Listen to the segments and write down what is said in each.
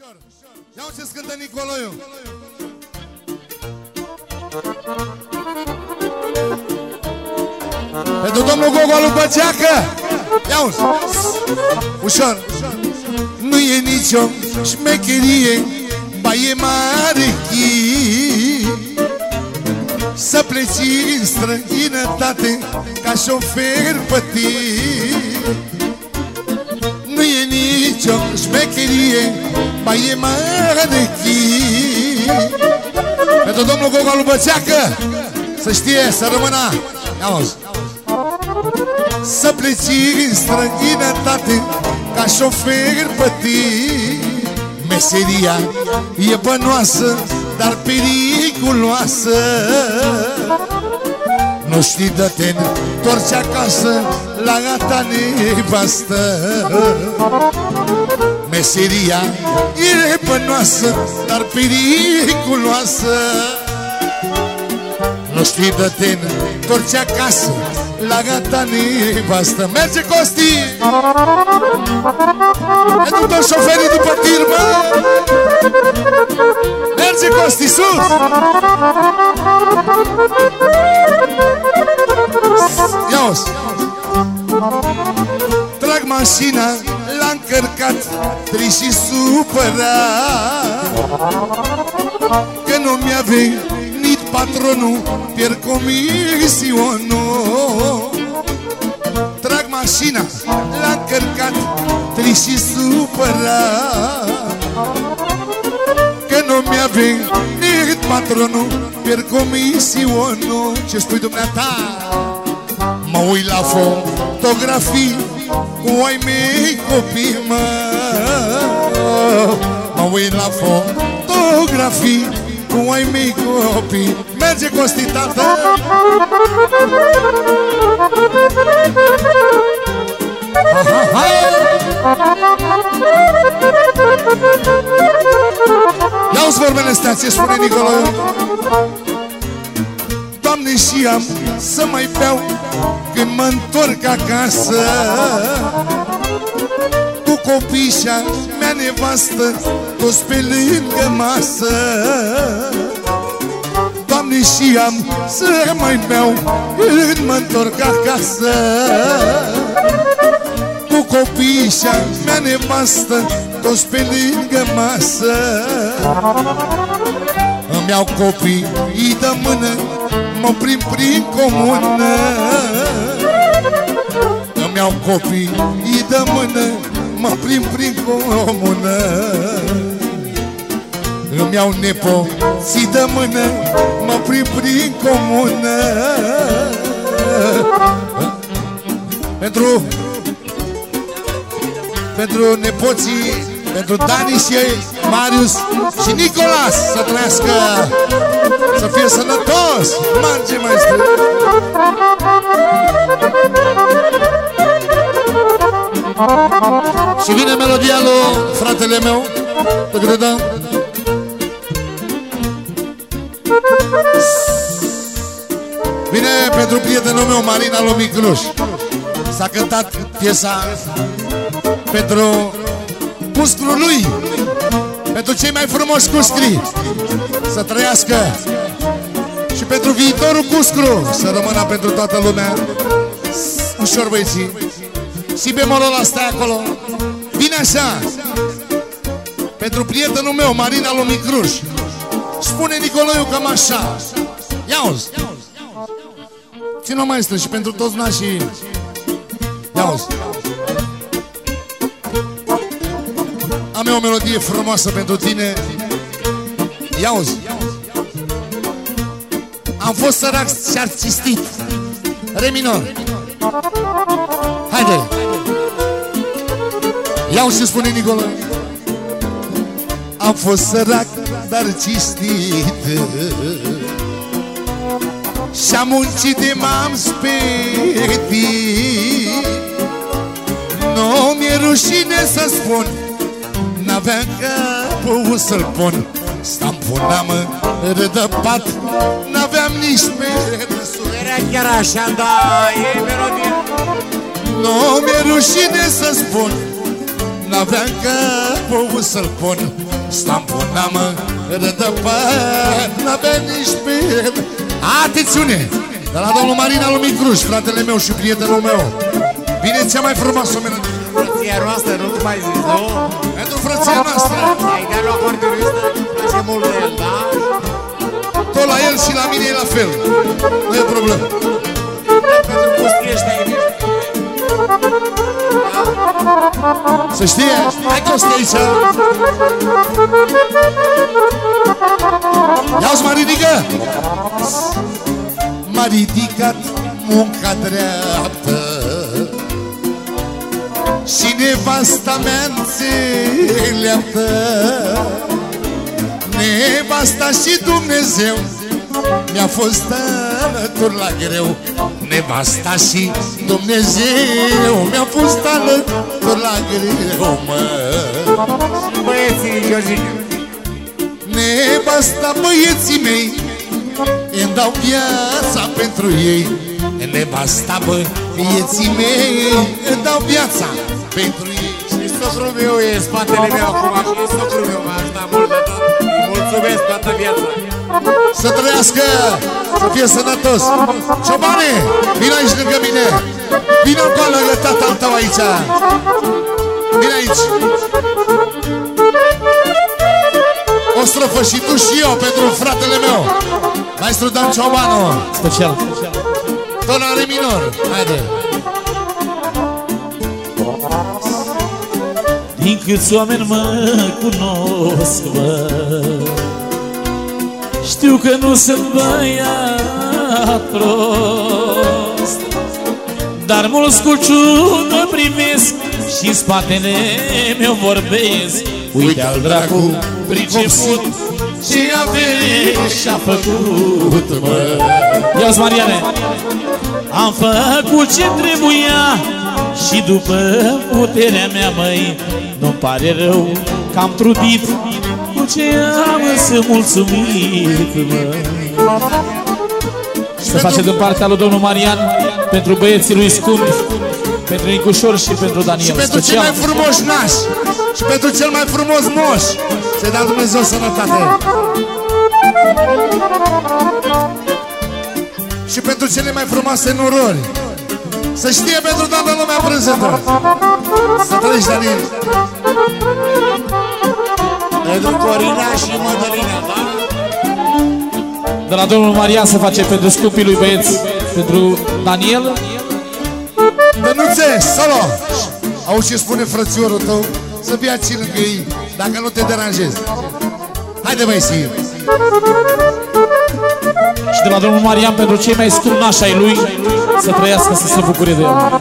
Ușor. Ia ce cântă Nicoloiu. Pentru domnul Gogo lui Băceacă. Ia uzi. Ușor. Nu e nicio șmecherie, ba e mare chi. Să pleci în străinătate ca șofer pe tine Nu e nicio șmecherie, ba e mare chi. Pentru domnul Gogo lui Băceacă Să știe, să rămână. Ia auzi. Să pleci în străinătate Ca șofer pe tine Meseria e bănoasă Dar periculoasă. Nu știi de te întorci acasă La gata nevastă Meseria. E bănoasă Dar periculoasă. Nu știi de te întorci acasă La gata nevastă Merge Costi! Pentru toți șoferii după tir, mă Merge Costi, sus! Ia-o-s! Trag mașina, l-a încărcat Trist și supărat. Că nu mi-a venit patronul Pierd comisionul. Trag mașina, l-a încărcat Trist și supărat. Că nu mi-a venit patronul Pierd comisionul. Ce spui dumneata? Mă uit la fotografii Cu ai mei copii, mă Mă uit la fotografii Cu ai mei copii Merge Costi, tată Ha, ha, ha. Ia-uzi vorbele astea, ce spune Nicolae Doamne, și am să mai beau Când mă întorc acasă. Cu copișa mea nevastă Toți pe lângă masă. Doamne, și am să mai beau Când mă întorc acasă. Cu copișa mea nevastă Toți pe lângă masă. Îmi iau copii, îi dă mână Mă prim prin comună. Îmi iau copii, îi dă mână Mă prim prin comună. Îmi iau nepoții de mână Mă prim prin comună. Pentru Pentru nepoții Pentru Dani și Marius și Nicolas Să trăiască Să fie sănătos. Marge maestru Și vine melodia lui fratele meu Te credă Vine pentru prietenul meu Marina lui Micluș. S-a cântat piesa pentru musclul lui Pentru cei mai frumoși cuscri Să trăiască Și pentru viitorul cuscru Să rămână pentru toată lumea. Ușor băieții. Și bemolul ăsta acolo. Vine așa. Pentru prietenul meu, Marina lui Micruș Spune Nicoloiu cam așa. Ia-uzi Ține-o maestră și pentru toți nașii Ia-uzi Am eu o melodie frumoasă pentru tine. Ia-uzi Am fost sărac și artistit. Re minor. Haide. Ia-uzi ce spune Nicola. Am fost sărac dar cistit. Și-am muncit de m-am spetit Nu mi-e rușine să spun N-aveam capul să-l pun. Stampunam în rădăpat N-aveam nici pe răsul Era chiar așa, da, e melodie. Nu mi-e rușine să spun N-aveam capul să-l pun. Stampunam rădăpat N-avea nici pe Atențiune! De la domnul Marina lui Micruș, fratele meu și prietenul meu. Vine cea mai frumoasă melodie. Frăția noastră, nu mai zis, nu? Pentru frăția noastră. Ai dat la acordeonistă, îmi place mult de el, da? Tot la el și la mine e la fel. Nu e problemă. Pentru pustii ăștia e Să știe, hai Costi aici. Ia-ți mă ridică. M-a ridicat munca dreaptă Și nevasta mea înțeleaptă Nevasta și Dumnezeu Mi-a fost alături la greu. Nevasta și Dumnezeu Mi-a fost alături la greu, mă. Băieții, Georgica Nevasta băieții mei Îmi dau viața pentru ei Nevasta băieții mei Îmi dau viața. Pentru ei. Și socrul meu e în spatele meu acum. Și socrul meu m-a ajutat mult de tot Îi mulțumesc toată viața. Să trăiască, să fie sănătos. Ciobane, vino aici lângă mine. Vino încoa lângă tatăl tău aici. Vino aici. O strofă și tu și eu pentru fratele meu. Maestru Dan Ciobanu. Special. Ton are minor. Haide. Din câți oameni mă cunosc, bă Știu că nu sunt băiat prost. Dar mulți cu ciudă privesc și în spatele meu vorbesc. Uite al dracu priceput ce avere și-a făcut, mă. Ia-ți, Mariane! Am făcut ce trebuia Și după puterea mea, măi Nu-mi pare rău că am trudit. Cu ce am să mulțumit, măi? Se face din partea lui domnul Marian Pentru băieții lui Scund Pentru Nicușor și pentru Daniel. Și pentru cel mai frumos naș. Și pentru cel mai frumos moș. Să-i dea Dumnezeu sănătate Și pentru cele mai frumoase norori. Să știe pentru toată lumea prezentă Să trăiești, Daniel. Pentru Corina și Mădălina, da? De la domnul Marian se face pentru scumpii lui băieți Pentru Daniel. Dănuțe, solo Auzi ce spune frățiorul tău? Să fii aici lângă ei Dacă nu te deranjezi. Haide băi, Sir Și de la domnul Marian pentru cei mai scurnași ai lui Să trăiască, să se bucure de el.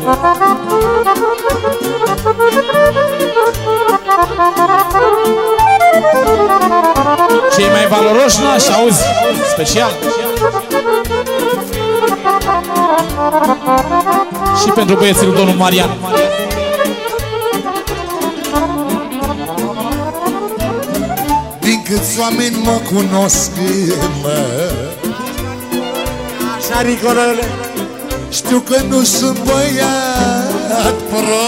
Cei mai valoroși nași, auzi, special. Și pentru băieții lui domnul Marian câți oameni mă cunosc, mă. Așa, Nicolele. Știu că nu sunt băiat pro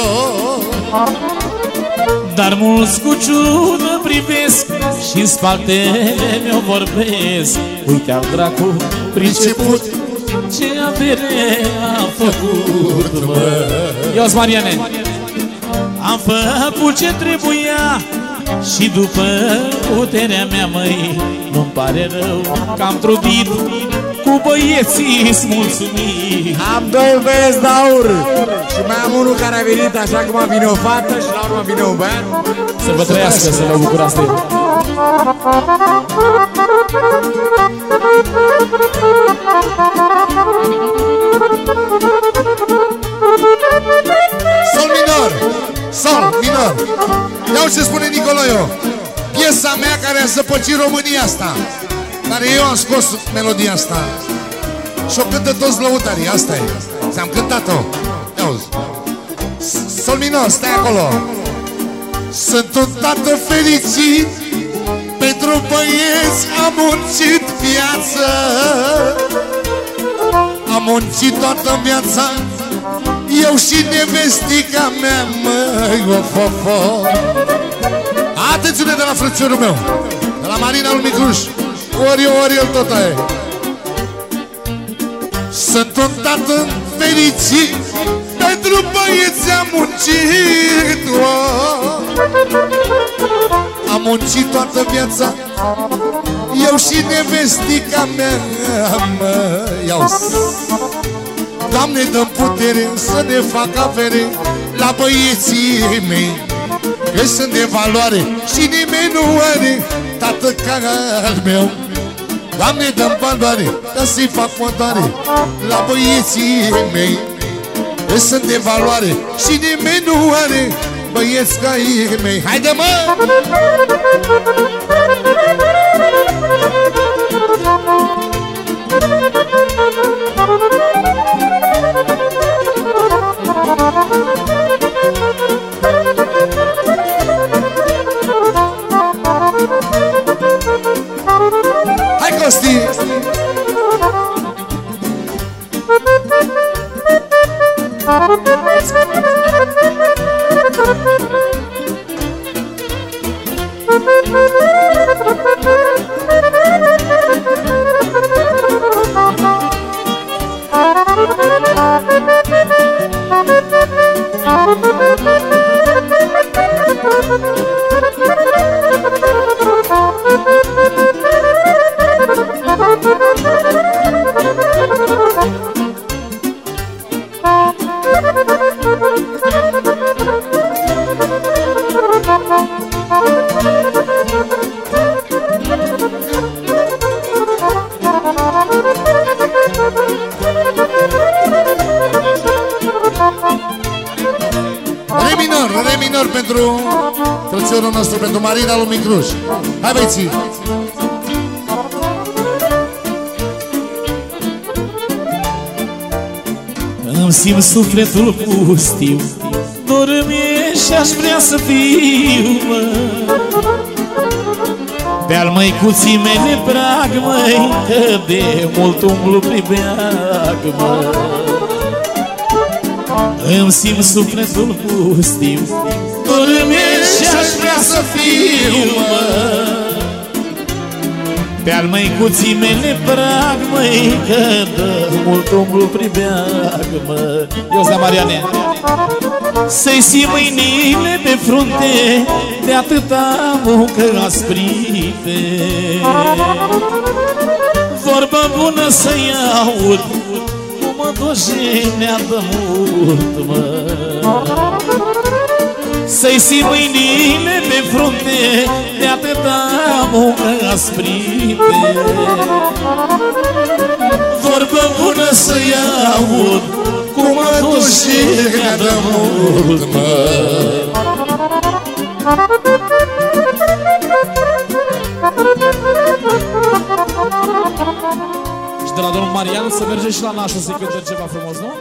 Dar mulți cu ciudă privesc și în spatele meu vorbesc. Uite al dracu priceput ce avere a făcut, mă. Ia-ți, Mariane. Am făcut ce trebuia și după puterea mea, măi Nu-mi pare rău că am trudit cu băieții-s mulțumit Am doi băieți de aur Și mai am unul care a venit așa cum vine o fată Și la urmă vine un băiat. Să vă trăiască, să vă bucurați de el. Sol Sol minor Iau ce spune Nicoloio Piesa mea care a zăpăcit România asta Care eu am scos melodia asta. Și o cântă toți lăutarii Asta e. Ți-am cântat-o. Ia auzi Sol minor, stai acolo. Sunt un tată fericit Pentru băieți am muncit viață. Am muncit toată viața Eu și nevestica mea, măi, of, of, of. Atențiune de la frățiorul meu De la Marina lui Micruș Ori eu, ori el tot aia Sunt un tată fericit Pentru băieți am muncit oh. Am muncit toată viața Eu și nevestica mea Mă iau Doamne, dă putere să ne fac avere La băieții mei Că sunt de valoare și nimeni nu are Tată ca al meu Doamne, dă valoare Ca să-i fac motoare La băieții mei Că sunt de valoare și nimeni nu are Băieți ca ei mei Haide mă! Re minor, re minor pentru frățiorul nostru, pentru Marina lui Micruș. Hai băieții! Îmi simt sufletul pustiu Dormie și aș vrea să fiu, mă. Pe-al măicuții mele prag, măi Că de mult umblu pribeag, mă. Îmi simt sufletul pustiu Dormie și aș vrea să fiu, mă pe-al măicuții mele prag, măi, că dă mult umblu pribeag, mă Iosda Mariane Să-i ții mâinile pe frunte De atâta muncă asprite Vorba bună să-i aud Cum mă dojenea de mult, mă să-i ții mâinile pe frunte De atâta muncă asprite Vorbă bună să-i aud Cum mă dușinea de mult, mă Și de la domnul Marian să merge și la nașă să-i cânte ceva frumos, nu?